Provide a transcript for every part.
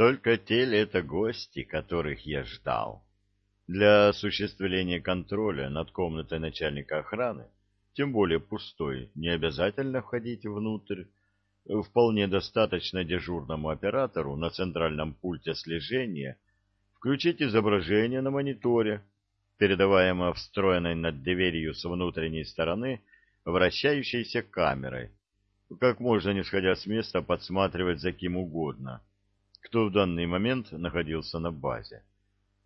Только те это гости, которых я ждал? Для осуществления контроля над комнатой начальника охраны, тем более пустой, не обязательно входить внутрь. Вполне достаточно дежурному оператору на центральном пульте слежения включить изображение на мониторе, передаваемое встроенной над дверью с внутренней стороны вращающейся камерой, как можно, не сходя с места, подсматривать за кем угодно, кто в данный момент находился на базе.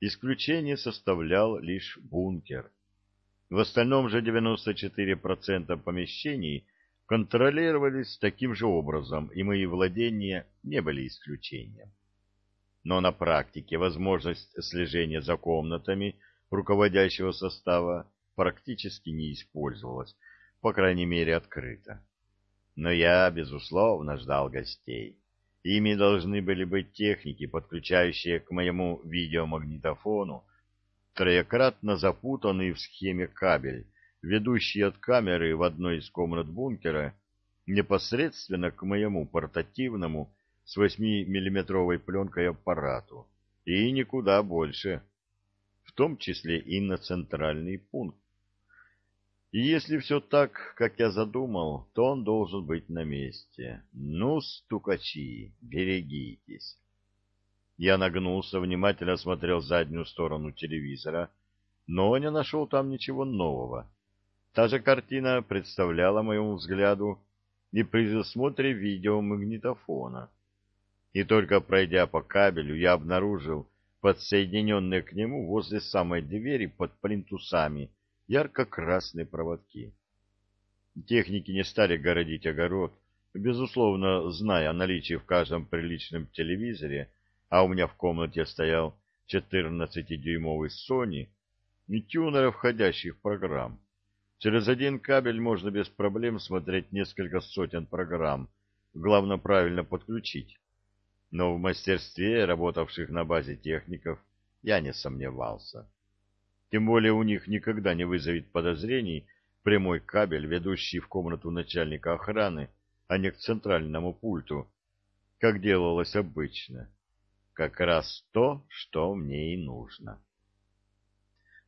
Исключение составлял лишь бункер. В остальном же 94% помещений контролировались таким же образом, и мои владения не были исключением. Но на практике возможность слежения за комнатами руководящего состава практически не использовалась, по крайней мере открыто. Но я, безусловно, ждал гостей. Ими должны были быть техники, подключающие к моему видеомагнитофону троекратно запутанный в схеме кабель, ведущий от камеры в одной из комнат бункера непосредственно к моему портативному с 8-миллиметровой пленкой аппарату, и никуда больше, в том числе и на центральный пункт. И если все так, как я задумал, то он должен быть на месте. Ну, стукачи, берегитесь. Я нагнулся, внимательно осмотрел заднюю сторону телевизора, но не нашел там ничего нового. Та же картина представляла моему взгляду и при засмотре видеомагнитофона. И только пройдя по кабелю, я обнаружил подсоединенные к нему возле самой двери под плинтусами ярко-красные проводки. Техники не стали городить огород, безусловно, зная о наличии в каждом приличном телевизоре, а у меня в комнате стоял 14-дюймовый Sony и тюнера входящих программ. Через один кабель можно без проблем смотреть несколько сотен программ, главное правильно подключить. Но в мастерстве работавших на базе техников я не сомневался. Тем более у них никогда не вызовет подозрений прямой кабель, ведущий в комнату начальника охраны, а не к центральному пульту, как делалось обычно. Как раз то, что мне и нужно.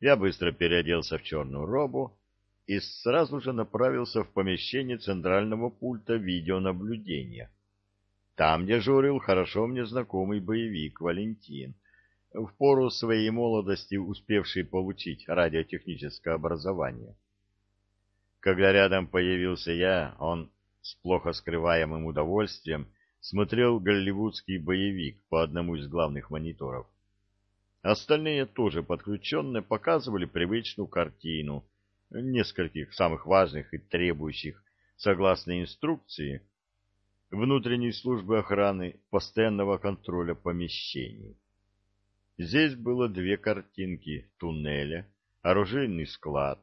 Я быстро переоделся в черную робу и сразу же направился в помещение центрального пульта видеонаблюдения. Там дежурил хорошо мне знакомый боевик Валентин — в пору своей молодости успевший получить радиотехническое образование. Когда рядом появился я, он с плохо скрываемым удовольствием смотрел голливудский боевик по одному из главных мониторов. Остальные тоже подключенные показывали привычную картину нескольких самых важных и требующих, согласно инструкции, внутренней службы охраны постоянного контроля помещений. Здесь было две картинки туннеля, оружейный склад,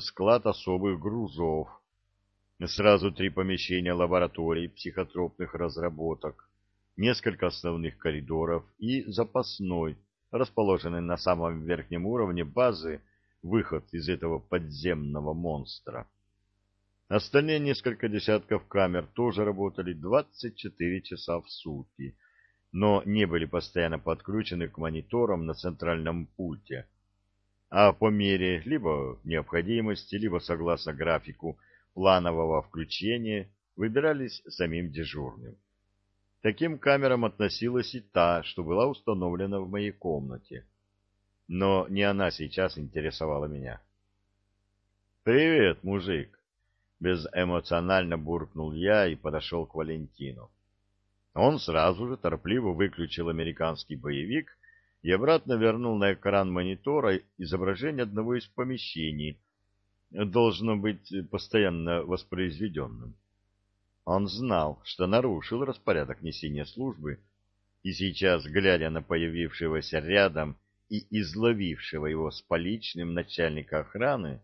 склад особых грузов, сразу три помещения лабораторий психотропных разработок, несколько основных коридоров и запасной, расположенный на самом верхнем уровне базы, выход из этого подземного монстра. Остальные несколько десятков камер тоже работали 24 часа в сутки, но не были постоянно подключены к мониторам на центральном пульте, а по мере либо необходимости, либо согласно графику планового включения выбирались самим дежурным. Таким камерам относилась и та, что была установлена в моей комнате. Но не она сейчас интересовала меня. «Привет, мужик!» Безэмоционально буркнул я и подошел к Валентину. Он сразу же торопливо выключил американский боевик и обратно вернул на экран монитора изображение одного из помещений, должно быть постоянно воспроизведенным. Он знал, что нарушил распорядок несения службы, и сейчас, глядя на появившегося рядом и изловившего его с поличным начальника охраны,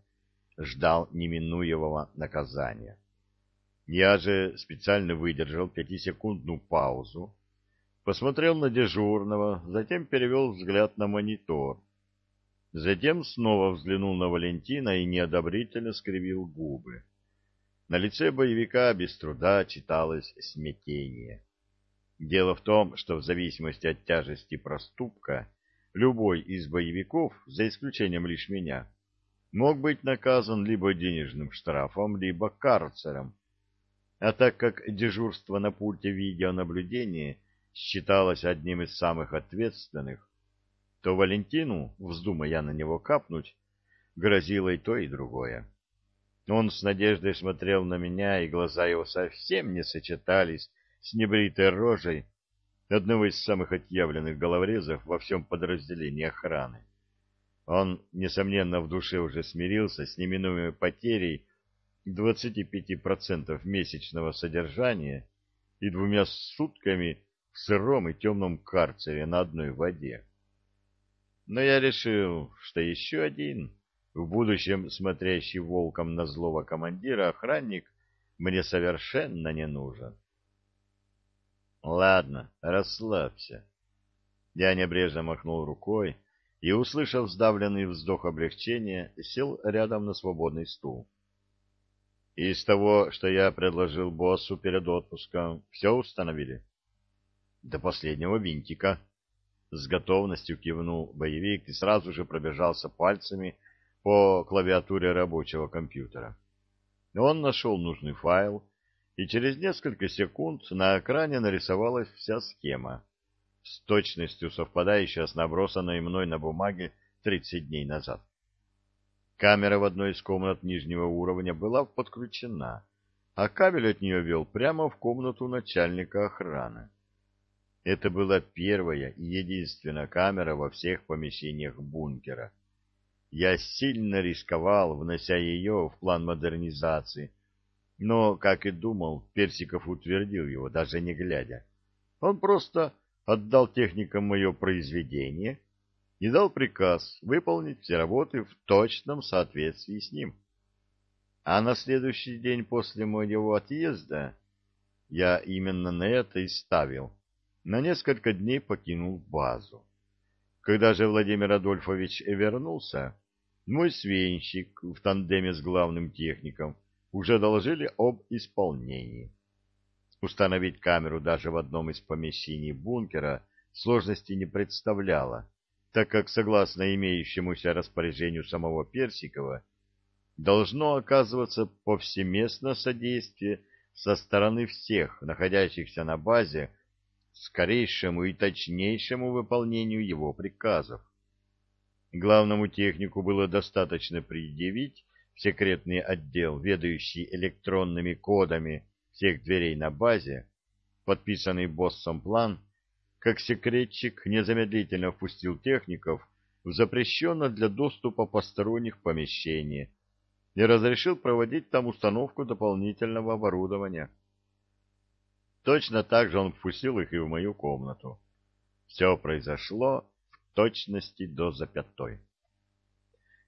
ждал неминуемого наказания. Я же специально выдержал пятисекундную паузу, посмотрел на дежурного, затем перевел взгляд на монитор. Затем снова взглянул на Валентина и неодобрительно скривил губы. На лице боевика без труда читалось смятение. Дело в том, что в зависимости от тяжести проступка, любой из боевиков, за исключением лишь меня, мог быть наказан либо денежным штрафом, либо карцером. А так как дежурство на пульте видеонаблюдения считалось одним из самых ответственных, то Валентину, вздумая на него капнуть, грозило и то, и другое. Он с надеждой смотрел на меня, и глаза его совсем не сочетались с небритой рожей одного из самых отъявленных головорезов во всем подразделении охраны. Он, несомненно, в душе уже смирился с неминуемой потерей 25% месячного содержания и двумя сутками в сыром и темном карцере на одной воде. Но я решил, что еще один в будущем смотрящий волком на злого командира охранник мне совершенно не нужен. Ладно, расслабься. Я небрежно махнул рукой и, услышав сдавленный вздох облегчения, сел рядом на свободный стул. Из того, что я предложил боссу перед отпуском, все установили? До последнего винтика. С готовностью кивнул боевик и сразу же пробежался пальцами по клавиатуре рабочего компьютера. Он нашел нужный файл, и через несколько секунд на экране нарисовалась вся схема, с точностью совпадающая с набросанной мной на бумаге 30 дней назад. Камера в одной из комнат нижнего уровня была подключена, а кабель от нее вел прямо в комнату начальника охраны. Это была первая и единственная камера во всех помещениях бункера — я сильно рисковал, внося ее в план модернизации. Но, как и думал, Персиков утвердил его, даже не глядя. Он просто отдал техникам мое произведение и дал приказ выполнить все работы в точном соответствии с ним. А на следующий день после моего отъезда я именно на это и ставил. На несколько дней покинул базу. Когда же Владимир Адольфович вернулся, мой свенщик в тандеме с главным техником уже доложили об исполнении. Установить камеру даже в одном из помещений бункера сложности не представляло, так как, согласно имеющемуся распоряжению самого Персикова, должно оказываться повсеместно содействие со стороны всех, находящихся на базе, скорейшему и точнейшему выполнению его приказов. Главному технику было достаточно предъявить в секретный отдел, ведающий электронными кодами всех дверей на базе, подписанный боссом план, как секретчик незамедлительно впустил техников в запрещенное для доступа посторонних помещение и разрешил проводить там установку дополнительного оборудования. Точно так же он впустил их и в мою комнату. Все произошло точности до запятой.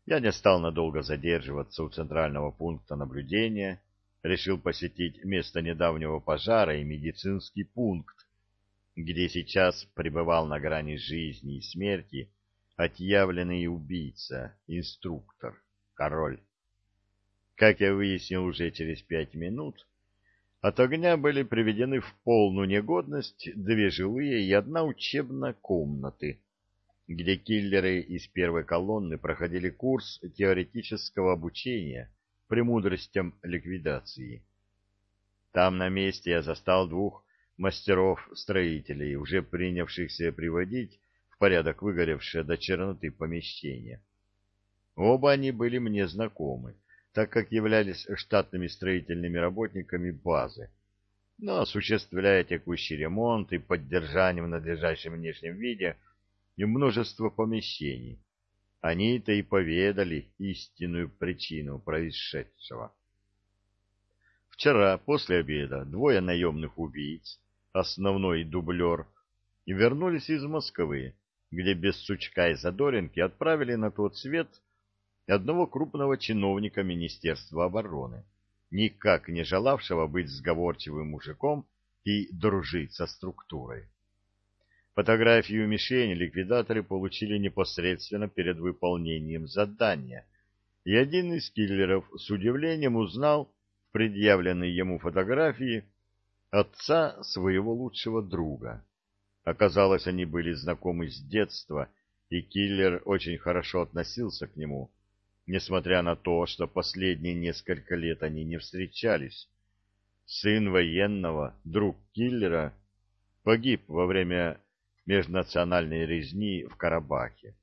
Я не стал надолго задерживаться у центрального пункта наблюдения, решил посетить место недавнего пожара и медицинский пункт, где сейчас пребывал на грани жизни и смерти отъявленный убийца, инструктор, король. Как я выяснил уже через пять минут, от огня были приведены в полную негодность две жилые и одна учебная комнаты, где киллеры из первой колонны проходили курс теоретического обучения премудростям ликвидации. Там на месте я застал двух мастеров-строителей, уже принявшихся приводить в порядок выгоревшее до черноты помещение. Оба они были мне знакомы, так как являлись штатными строительными работниками базы, но осуществляя текущий ремонт и поддержание в надлежащем внешнем виде – и множество помещений. Они-то и поведали истинную причину происшедшего. Вчера после обеда двое наемных убийц, основной дублер, вернулись из Москвы, где без сучка и задоринки отправили на тот свет одного крупного чиновника Министерства обороны, никак не желавшего быть сговорчивым мужиком и дружить со структурой. Фотографию мишени ликвидаторы получили непосредственно перед выполнением задания, и один из киллеров с удивлением узнал в предъявленной ему фотографии отца своего лучшего друга. Оказалось, они были знакомы с детства, и киллер очень хорошо относился к нему, несмотря на то, что последние несколько лет они не встречались. Сын военного, друг киллера, погиб во время межнациональной резни в Карабахе.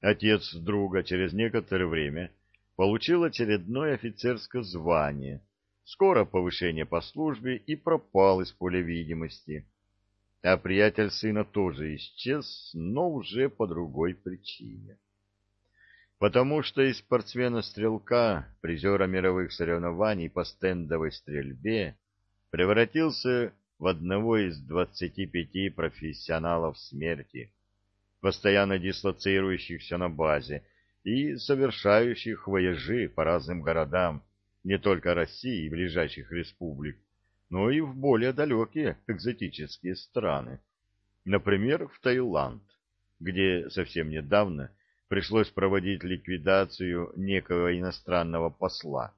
Отец друга через некоторое время получил очередное офицерское звание, скоро повышение по службе и пропал из поля видимости. А приятель сына тоже исчез, но уже по другой причине. Потому что из спортсмена-стрелка, призера мировых соревнований по стендовой стрельбе, превратился в одного из двадцати пяти профессионалов смерти, постоянно дислоцирующихся на базе и совершающих вояжи по разным городам не только России и ближайших республик, но и в более далекие экзотические страны, например, в Таиланд, где совсем недавно пришлось проводить ликвидацию некого иностранного посла,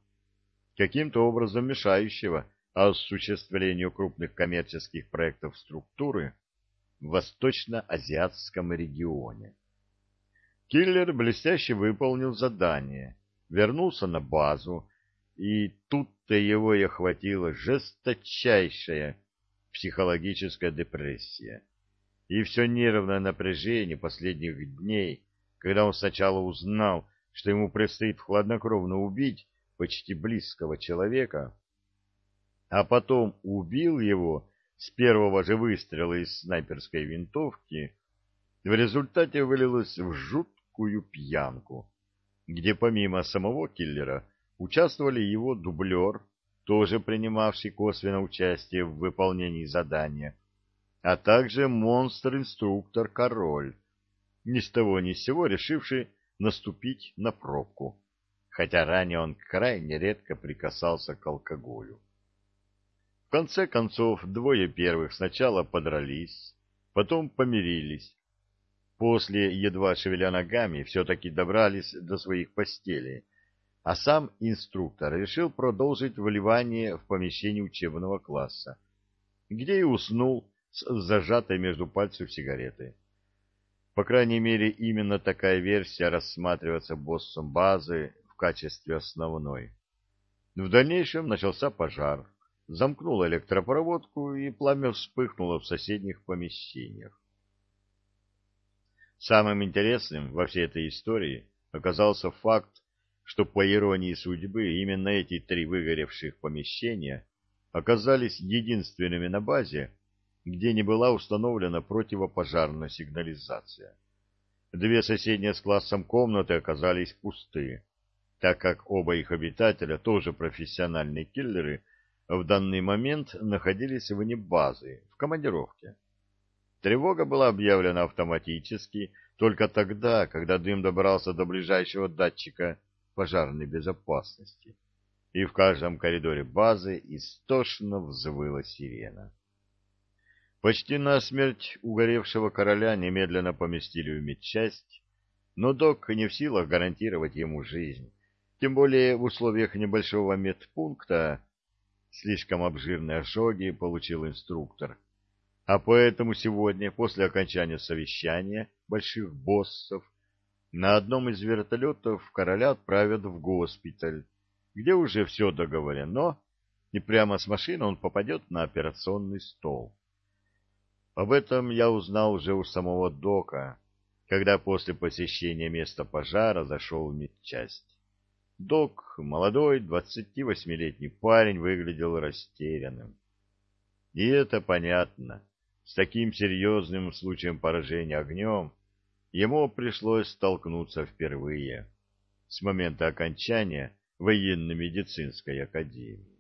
каким-то образом мешающего осуществлению крупных коммерческих проектов структуры в восточно-азиатском регионе. Киллер блестяще выполнил задание, вернулся на базу, и тут-то его и охватила жесточайшая психологическая депрессия. И все нервное напряжение последних дней, когда он сначала узнал, что ему предстоит хладнокровно убить почти близкого человека, а потом убил его с первого же выстрела из снайперской винтовки, в результате вылилось в жуткую пьянку, где помимо самого киллера участвовали его дублер, тоже принимавший косвенно участие в выполнении задания, а также монстр-инструктор Король, ни с того ни с сего решивший наступить на пробку, хотя ранее он крайне редко прикасался к алкоголю. В конце концов, двое первых сначала подрались, потом помирились. После, едва шевеля ногами, все-таки добрались до своих постелей, а сам инструктор решил продолжить вливание в помещение учебного класса, где и уснул с зажатой между пальцев сигаретой. По крайней мере, именно такая версия рассматривается боссом базы в качестве основной. В дальнейшем начался пожар замкнул электропроводку, и пламя вспыхнуло в соседних помещениях. Самым интересным во всей этой истории оказался факт, что, по иронии судьбы, именно эти три выгоревших помещения оказались единственными на базе, где не была установлена противопожарная сигнализация. Две соседние с классом комнаты оказались пусты, так как оба их обитателя, тоже профессиональные киллеры, в данный момент находились вне базы, в командировке. Тревога была объявлена автоматически только тогда, когда дым добрался до ближайшего датчика пожарной безопасности, и в каждом коридоре базы истошно взвыла сирена. Почти на смерть угоревшего короля немедленно поместили в медчасть, но док не в силах гарантировать ему жизнь, тем более в условиях небольшого медпункта, Слишком обжирные ожоги получил инструктор. А поэтому сегодня, после окончания совещания больших боссов, на одном из вертолетов короля отправят в госпиталь, где уже все договорено, и прямо с машины он попадет на операционный стол. Об этом я узнал уже у самого Дока, когда после посещения места пожара зашел в медчасть. Док, молодой, двадцати восьмилетний парень, выглядел растерянным. И это понятно. С таким серьезным случаем поражения огнем ему пришлось столкнуться впервые с момента окончания военно-медицинской академии.